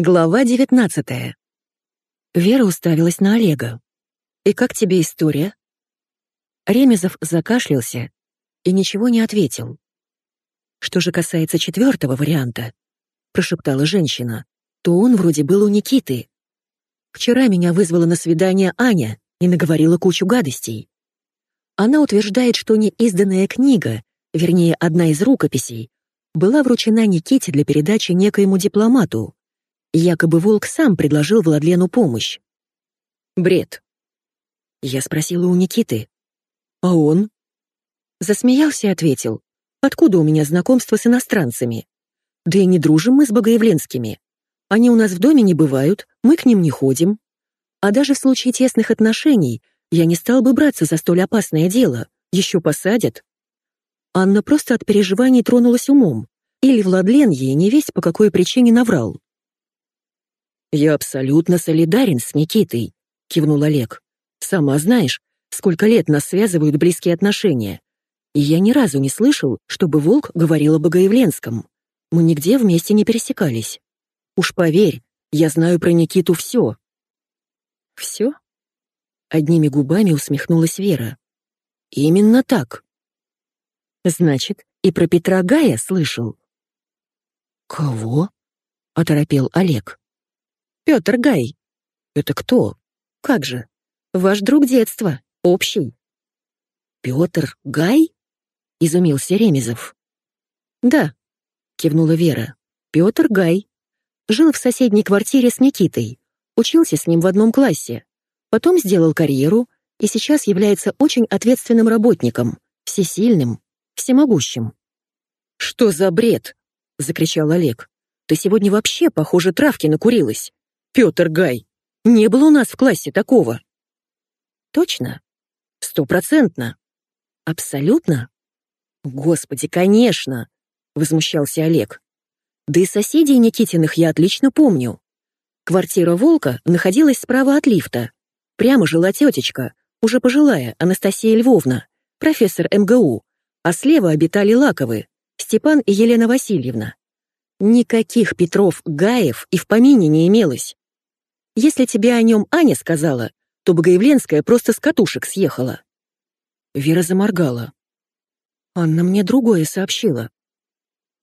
Глава девятнадцатая. Вера уставилась на Олега. «И как тебе история?» Ремезов закашлялся и ничего не ответил. «Что же касается четвертого варианта», — прошептала женщина, «то он вроде был у Никиты. Вчера меня вызвала на свидание Аня и наговорила кучу гадостей. Она утверждает, что неизданная книга, вернее, одна из рукописей, была вручена Никите для передачи некоему дипломату, Якобы волк сам предложил Владлену помощь. Бред. Я спросила у Никиты. А он? Засмеялся и ответил. Откуда у меня знакомство с иностранцами? Да и не дружим мы с богоявленскими. Они у нас в доме не бывают, мы к ним не ходим. А даже в случае тесных отношений я не стал бы браться за столь опасное дело. Еще посадят. Анна просто от переживаний тронулась умом. Или Владлен ей не весть по какой причине наврал. «Я абсолютно солидарен с Никитой», — кивнул Олег. «Сама знаешь, сколько лет нас связывают близкие отношения. И я ни разу не слышал, чтобы Волк говорил о Богоявленском. Мы нигде вместе не пересекались. Уж поверь, я знаю про Никиту все». «Все?» Одними губами усмехнулась Вера. «Именно так». «Значит, и про Петра Гая слышал?» «Кого?» — оторопел Олег. Петр Гай. Это кто? Как же? Ваш друг детства, общий. Петр Гай? Изумился Ремезов. Да, кивнула Вера. Петр Гай. Жил в соседней квартире с Никитой. Учился с ним в одном классе. Потом сделал карьеру и сейчас является очень ответственным работником, всесильным, всемогущим. «Что за бред?» — закричал Олег. «Ты сегодня вообще, похоже, травки накурилась. Петр Гай. Не было у нас в классе такого. Точно? Стопроцентно? Абсолютно? Господи, конечно, возмущался Олег. Да и соседей Никитиных я отлично помню. Квартира Волка находилась справа от лифта. Прямо жила тетечка, уже пожилая, Анастасия Львовна, профессор МГУ, а слева обитали Лаковы, Степан и Елена Васильевна. Никаких Петров, Гаев и в помине не имелось. Если тебе о нем Аня сказала, то Богоявленская просто с катушек съехала». Вера заморгала. Анна мне другое сообщила.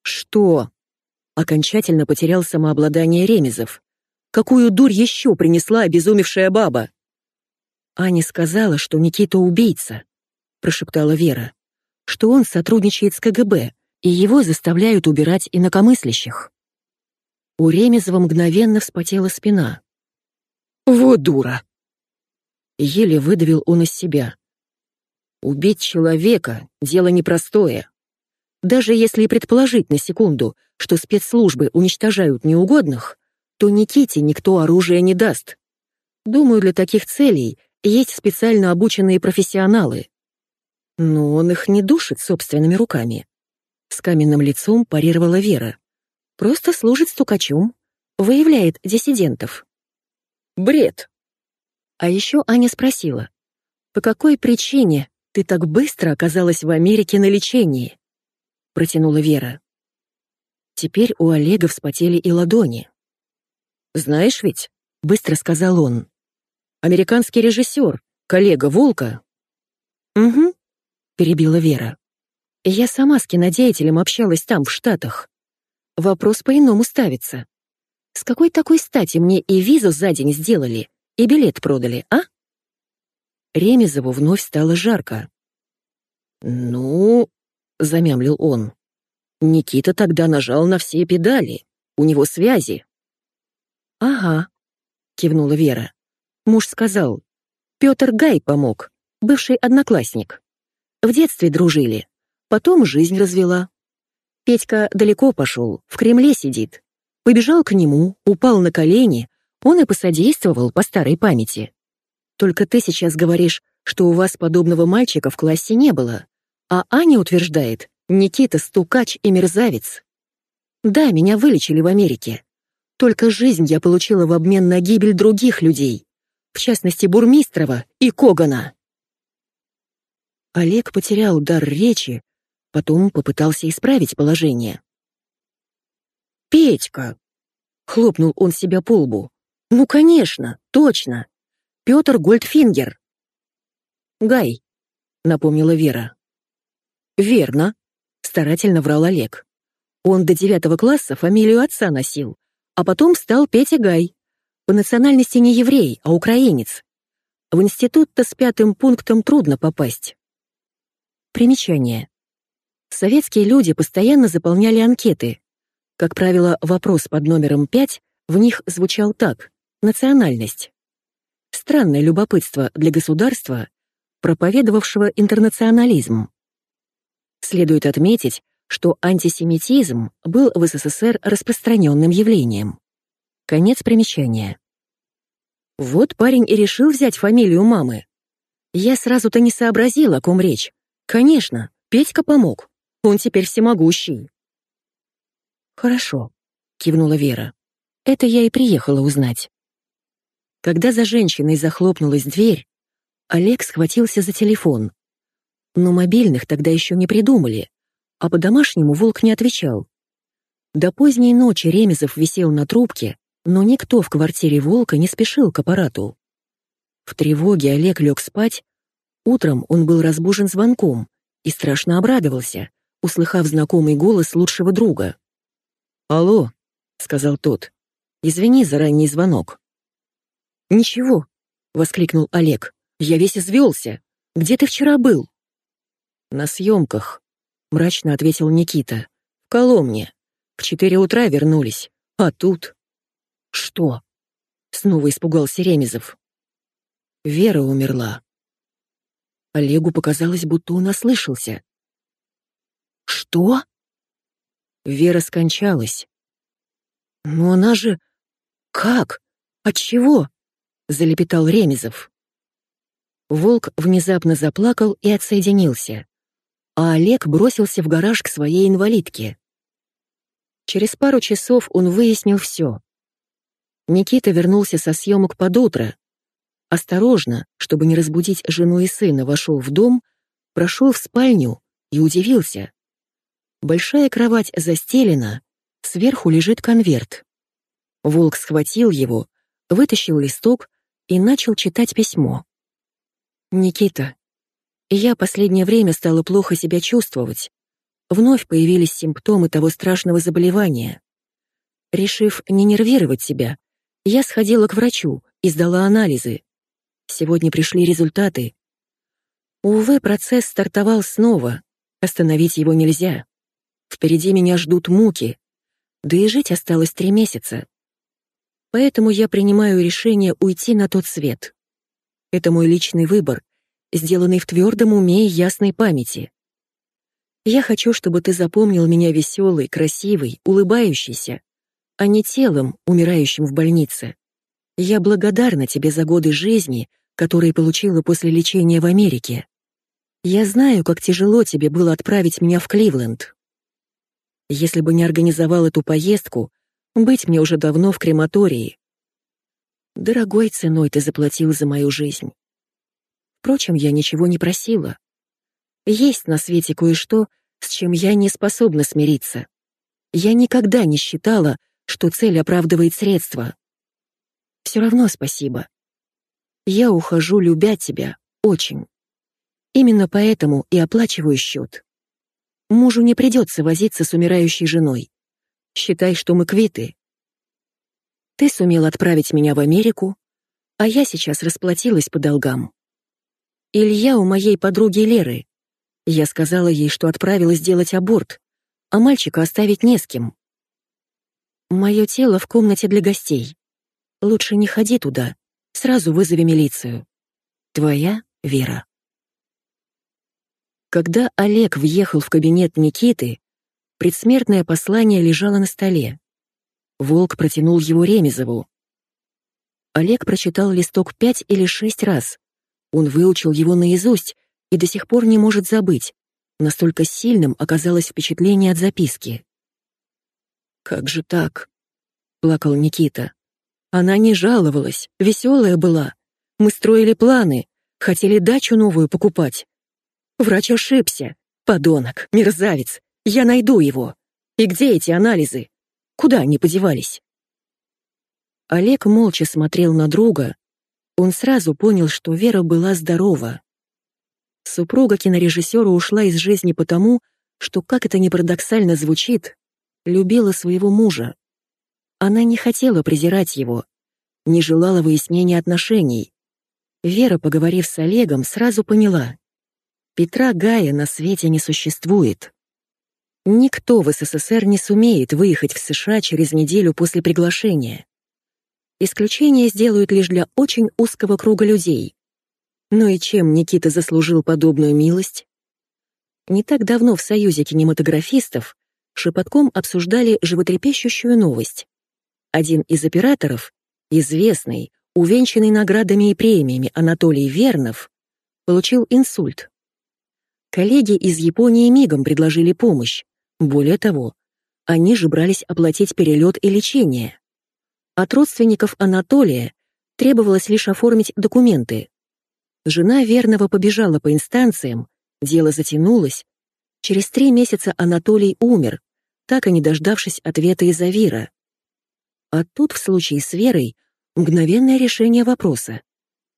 «Что?» Окончательно потерял самообладание Ремезов. «Какую дурь еще принесла обезумевшая баба?» Аня сказала, что Никита убийца, прошептала Вера, что он сотрудничает с КГБ, и его заставляют убирать инакомыслящих. У Ремезова мгновенно вспотела спина. Вот дура!» Еле выдавил он из себя. Убить человека — дело непростое. Даже если предположить на секунду, что спецслужбы уничтожают неугодных, то Никите никто оружие не даст. Думаю, для таких целей есть специально обученные профессионалы. Но он их не душит собственными руками. С каменным лицом парировала Вера. Просто служит стукачом, выявляет диссидентов. Бред. А еще Аня спросила, по какой причине ты так быстро оказалась в Америке на лечении? Протянула Вера. Теперь у Олега вспотели и ладони. «Знаешь ведь», — быстро сказал он, — «американский режиссер, коллега Волка». «Угу», — перебила Вера. «Я сама с кинодеятелем общалась там, в Штатах. Вопрос по-иному ставится. С какой такой стати мне и визу за день сделали, и билет продали, а? Ремезову вновь стало жарко. «Ну...» — замямлил он. «Никита тогда нажал на все педали. У него связи». «Ага», — кивнула Вера. Муж сказал. «Петр Гай помог, бывший одноклассник. В детстве дружили, потом жизнь развела. Петька далеко пошел, в Кремле сидит. Побежал к нему, упал на колени, он и посодействовал по старой памяти. Только ты сейчас говоришь, что у вас подобного мальчика в классе не было, а Аня утверждает, Никита стукач и мерзавец. Да, меня вылечили в Америке. Только жизнь я получила в обмен на гибель других людей, в частности Бурмистрова и Когана. Олег потерял дар речи, потом попытался исправить положение. «Петька!» Хлопнул он себя по лбу. «Ну, конечно, точно. Петр Гольдфингер». «Гай», — напомнила Вера. «Верно», — старательно врал Олег. «Он до девятого класса фамилию отца носил, а потом стал Петя Гай. По национальности не еврей, а украинец. В институт-то с пятым пунктом трудно попасть». Примечание. Советские люди постоянно заполняли анкеты, как правило, вопрос под номером 5 в них звучал так — национальность. Странное любопытство для государства, проповедовавшего интернационализм. Следует отметить, что антисемитизм был в СССР распространенным явлением. Конец примечания. Вот парень и решил взять фамилию мамы. Я сразу-то не сообразил, о ком речь. Конечно, Петька помог. Он теперь всемогущий. «Хорошо», — кивнула Вера. «Это я и приехала узнать». Когда за женщиной захлопнулась дверь, Олег схватился за телефон. Но мобильных тогда еще не придумали, а по-домашнему Волк не отвечал. До поздней ночи Ремезов висел на трубке, но никто в квартире Волка не спешил к аппарату. В тревоге Олег лег спать, утром он был разбужен звонком и страшно обрадовался, услыхав знакомый голос лучшего друга. «Алло», — сказал тот. «Извини за ранний звонок». «Ничего», — воскликнул Олег. «Я весь извелся. Где ты вчера был?» «На съемках», — мрачно ответил Никита. «В Коломне. В четыре утра вернулись. А тут...» «Что?» — снова испугался Ремезов. Вера умерла. Олегу показалось, будто он ослышался. «Что?» Вера скончалась. «Но она же... Как? От чего?» — залепетал Ремезов. Волк внезапно заплакал и отсоединился, а Олег бросился в гараж к своей инвалидке. Через пару часов он выяснил все. Никита вернулся со съемок под утро. Осторожно, чтобы не разбудить жену и сына, вошел в дом, прошел в спальню и удивился. Большая кровать застелена, сверху лежит конверт. Волк схватил его, вытащил листок и начал читать письмо. «Никита, я последнее время стала плохо себя чувствовать. Вновь появились симптомы того страшного заболевания. Решив не нервировать себя, я сходила к врачу и сдала анализы. Сегодня пришли результаты. Увы, процесс стартовал снова. Остановить его нельзя. Впереди меня ждут муки. Да и жить осталось три месяца. Поэтому я принимаю решение уйти на тот свет. Это мой личный выбор, сделанный в твердом уме и ясной памяти. Я хочу, чтобы ты запомнил меня веселой, красивой, улыбающейся, а не телом, умирающим в больнице. Я благодарна тебе за годы жизни, которые получила после лечения в Америке. Я знаю, как тяжело тебе было отправить меня в Кливленд. Если бы не организовал эту поездку, быть мне уже давно в крематории. Дорогой ценой ты заплатил за мою жизнь. Впрочем, я ничего не просила. Есть на свете кое-что, с чем я не способна смириться. Я никогда не считала, что цель оправдывает средства. Все равно спасибо. Я ухожу, любя тебя, очень. Именно поэтому и оплачиваю счет. Мужу не придется возиться с умирающей женой. Считай, что мы квиты. Ты сумел отправить меня в Америку, а я сейчас расплатилась по долгам. Илья у моей подруги Леры. Я сказала ей, что отправилась делать аборт, а мальчика оставить не с кем. Мое тело в комнате для гостей. Лучше не ходи туда, сразу вызови милицию. Твоя Вера. Когда Олег въехал в кабинет Никиты, предсмертное послание лежало на столе. Волк протянул его Ремезову. Олег прочитал листок пять или шесть раз. Он выучил его наизусть и до сих пор не может забыть. Настолько сильным оказалось впечатление от записки. «Как же так?» — плакал Никита. «Она не жаловалась, веселая была. Мы строили планы, хотели дачу новую покупать. Врач ошибся. Подонок, мерзавец. Я найду его. И где эти анализы? Куда они подевались? Олег молча смотрел на друга. Он сразу понял, что Вера была здорова. Супруга кинорежиссера ушла из жизни потому, что, как это ни парадоксально звучит, любила своего мужа. Она не хотела презирать его, не желала выяснения отношений. Вера, поговорив с Олегом, сразу поняла. Петра Гая на свете не существует. Никто в СССР не сумеет выехать в США через неделю после приглашения. Исключение сделают лишь для очень узкого круга людей. Но и чем Никита заслужил подобную милость? Не так давно в Союзе кинематографистов шепотком обсуждали животрепещущую новость. Один из операторов, известный, увенчанный наградами и премиями Анатолий Вернов, получил инсульт. Коллеги из Японии мигом предложили помощь. Более того, они же брались оплатить перелет и лечение. От родственников Анатолия требовалось лишь оформить документы. Жена Верного побежала по инстанциям, дело затянулось. Через три месяца Анатолий умер, так и не дождавшись ответа из Авира. А тут в случае с Верой мгновенное решение вопроса.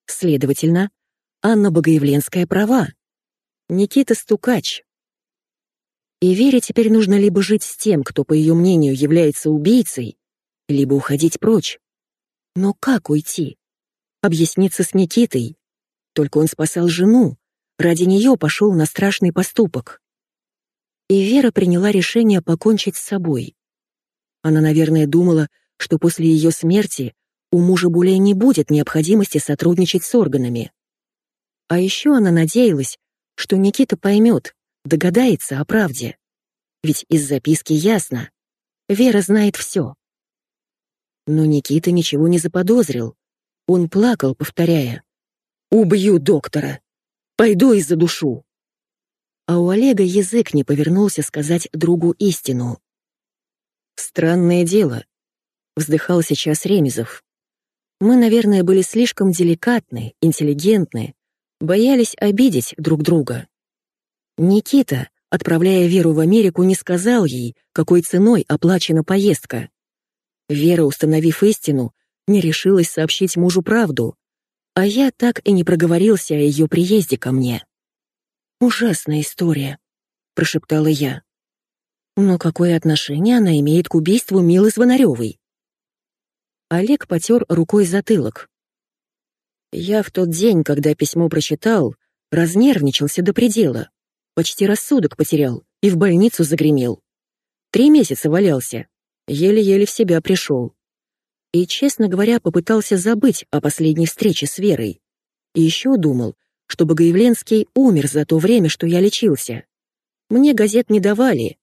Следовательно, Анна Богоявленская права. Никита Стукач. И Вере теперь нужно либо жить с тем, кто, по ее мнению, является убийцей, либо уходить прочь. Но как уйти? Объясниться с Никитой? Только он спасал жену, ради нее пошел на страшный поступок. И Вера приняла решение покончить с собой. Она, наверное, думала, что после ее смерти у мужа более не будет необходимости сотрудничать с органами. А еще она надеялась, что Никита поймет, догадается о правде. Ведь из записки ясно. Вера знает все. Но Никита ничего не заподозрил. Он плакал, повторяя. «Убью доктора! Пойду и задушу!» А у Олега язык не повернулся сказать другу истину. «Странное дело», — вздыхал сейчас Ремезов. «Мы, наверное, были слишком деликатны, интеллигентны, боялись обидеть друг друга. Никита, отправляя Веру в Америку, не сказал ей, какой ценой оплачена поездка. Вера, установив истину, не решилась сообщить мужу правду, а я так и не проговорился о ее приезде ко мне. «Ужасная история», — прошептала я. «Но какое отношение она имеет к убийству Милы Звонаревой?» Олег потер рукой затылок. Я в тот день, когда письмо прочитал, разнервничался до предела. Почти рассудок потерял и в больницу загремел. Три месяца валялся, еле-еле в себя пришел. И, честно говоря, попытался забыть о последней встрече с Верой. И еще думал, что Богоявленский умер за то время, что я лечился. Мне газет не давали.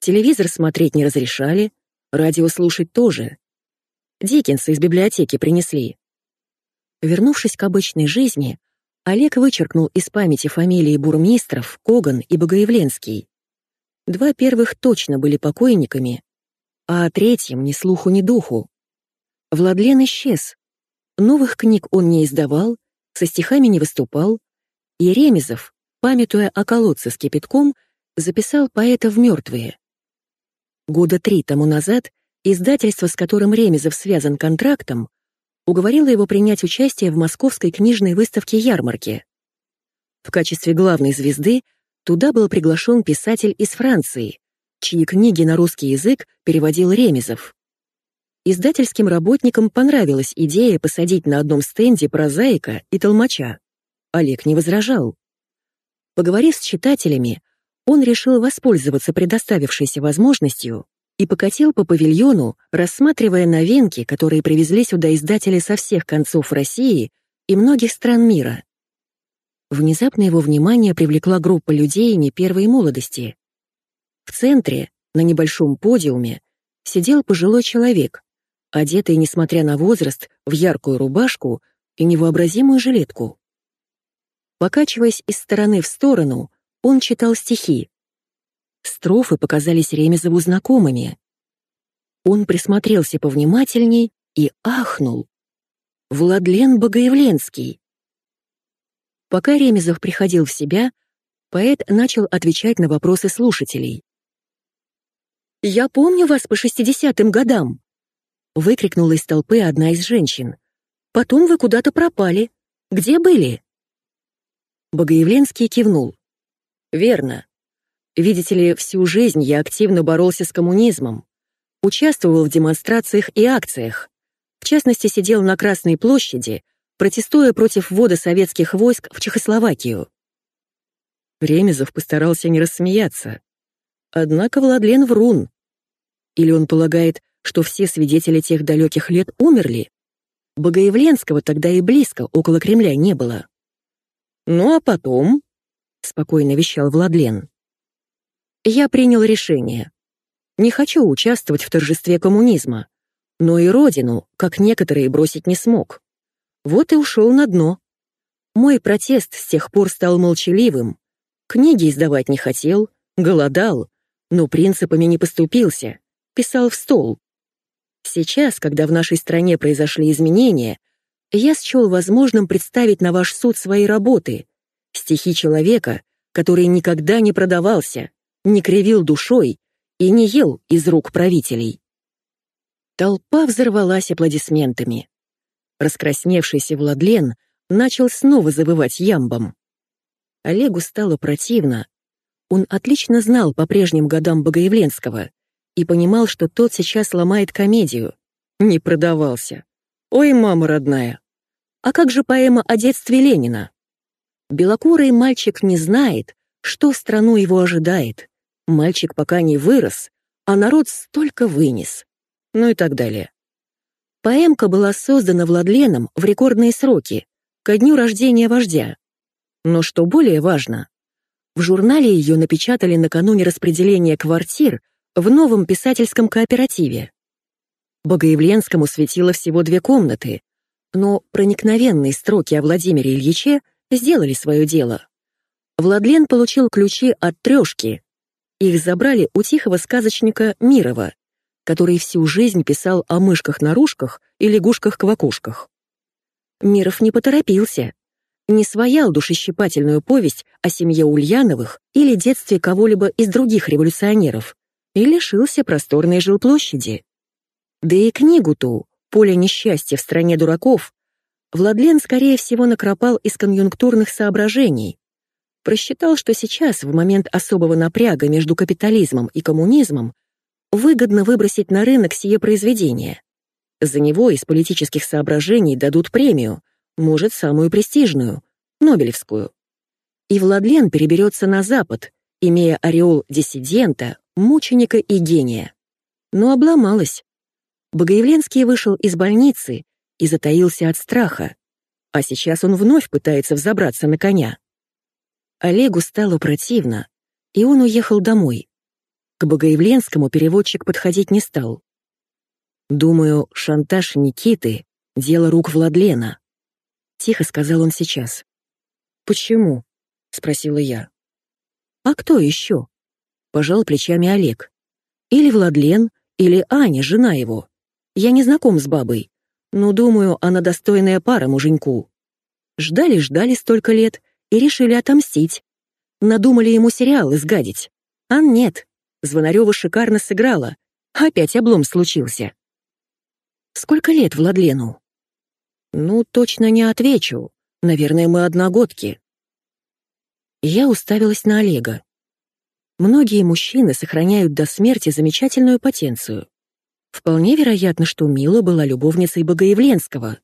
Телевизор смотреть не разрешали, радио слушать тоже. Диккенса из библиотеки принесли. Вернувшись к обычной жизни, Олег вычеркнул из памяти фамилии бурмистров Коган и Богоявленский. Два первых точно были покойниками, а о третьем ни слуху, ни духу. Владлен исчез. Новых книг он не издавал, со стихами не выступал, и Ремезов, памятуя о колодце с кипятком, записал поэта в мертвые. Года три тому назад издательство, с которым Ремезов связан контрактом, уговорила его принять участие в московской книжной выставке ярмарки. В качестве главной звезды туда был приглашен писатель из Франции, чьи книги на русский язык переводил Ремезов. Издательским работникам понравилась идея посадить на одном стенде прозаика и толмача. Олег не возражал. Поговорив с читателями, он решил воспользоваться предоставившейся возможностью и покатил по павильону, рассматривая новинки, которые привезли сюда издатели со всех концов России и многих стран мира. Внезапно его внимание привлекла группа людей не первой молодости. В центре, на небольшом подиуме, сидел пожилой человек, одетый, несмотря на возраст, в яркую рубашку и невообразимую жилетку. Покачиваясь из стороны в сторону, он читал стихи, Строфы показались Ремезову знакомыми. Он присмотрелся повнимательней и ахнул. Владлен Богоявленский. Пока Ремезов приходил в себя, поэт начал отвечать на вопросы слушателей. «Я помню вас по шестидесятым годам. Выкрикнула из толпы одна из женщин. «Потом вы куда-то пропали. Где были?» Богоявленский кивнул. «Верно. Видите ли, всю жизнь я активно боролся с коммунизмом. Участвовал в демонстрациях и акциях. В частности, сидел на Красной площади, протестуя против ввода советских войск в Чехословакию. Ремезов постарался не рассмеяться. Однако Владлен врун. Или он полагает, что все свидетели тех далеких лет умерли? Богоявленского тогда и близко около Кремля не было. «Ну а потом?» — спокойно вещал Владлен. «Я принял решение. Не хочу участвовать в торжестве коммунизма, но и родину, как некоторые, бросить не смог. Вот и ушел на дно. Мой протест с тех пор стал молчаливым. Книги издавать не хотел, голодал, но принципами не поступился, писал в стол. Сейчас, когда в нашей стране произошли изменения, я счел возможным представить на ваш суд свои работы, стихи человека, который никогда не продавался, не кривил душой и не ел из рук правителей. Толпа взорвалась аплодисментами. Раскрасневшийся Владлен начал снова забывать ямбом. Олегу стало противно. Он отлично знал по прежним годам Богоявленского и понимал, что тот сейчас ломает комедию. Не продавался. Ой, мама родная. А как же поэма о детстве Ленина? Белокурый мальчик не знает, что страну его ожидает. Мальчик пока не вырос, а народ столько вынес ну и так далее. Поэмка была создана Владленом в рекордные сроки, ко дню рождения вождя. Но что более важно, в журнале ее напечатали накануне распределения квартир в новом писательском кооперативе. Богоявленскому светило всего две комнаты, но проникновенные строки о Владимире Ильиче сделали свое дело. Владлен получил ключи от трешки. Их забрали у тихого сказочника Мирова, который всю жизнь писал о мышках-нарушках и лягушках-квакушках. Миров не поторопился, не своял душещипательную повесть о семье Ульяновых или детстве кого-либо из других революционеров и лишился просторной жилплощади. Да и книгу ту, «Поле несчастья в стране дураков», Владлен, скорее всего, накропал из конъюнктурных соображений. Просчитал, что сейчас, в момент особого напряга между капитализмом и коммунизмом, выгодно выбросить на рынок сие произведение. За него из политических соображений дадут премию, может, самую престижную, Нобелевскую. И Владлен переберется на Запад, имея ореол диссидента, мученика и гения. Но обломалась. Богоявленский вышел из больницы и затаился от страха, а сейчас он вновь пытается взобраться на коня. Олегу стало противно, и он уехал домой. К Богоявленскому переводчик подходить не стал. «Думаю, шантаж Никиты — дело рук Владлена», — тихо сказал он сейчас. «Почему?» — спросила я. «А кто еще?» — пожал плечами Олег. «Или Владлен, или Аня, жена его. Я не знаком с бабой, но, думаю, она достойная пара муженьку. Ждали-ждали столько лет и решили отомстить. Надумали ему сериал изгадить. А нет, Звонарева шикарно сыграла. Опять облом случился. Сколько лет Владлену? Ну, точно не отвечу. Наверное, мы одногодки. Я уставилась на Олега. Многие мужчины сохраняют до смерти замечательную потенцию. Вполне вероятно, что Мила была любовницей Богоявленского,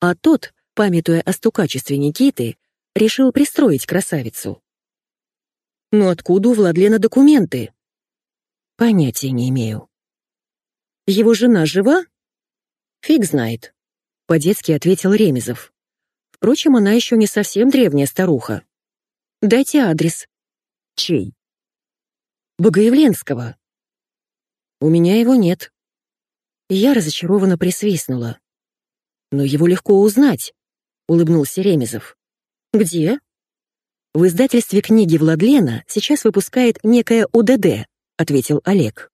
а тот, памятуя о стукачестве Никиты, решил пристроить красавицу. Но откуда у Владлена документы? Понятия не имею. Его жена жива? Фиг знает. По-детски ответил Ремезов. Впрочем, она еще не совсем древняя старуха. Дайте адрес. Чей? Богоявленского. У меня его нет. Я разочарованно присвистнула. Но его легко узнать, улыбнулся Ремезов. Где? В издательстве книги Владлена сейчас выпускает некая ОДД, — ответил Олег.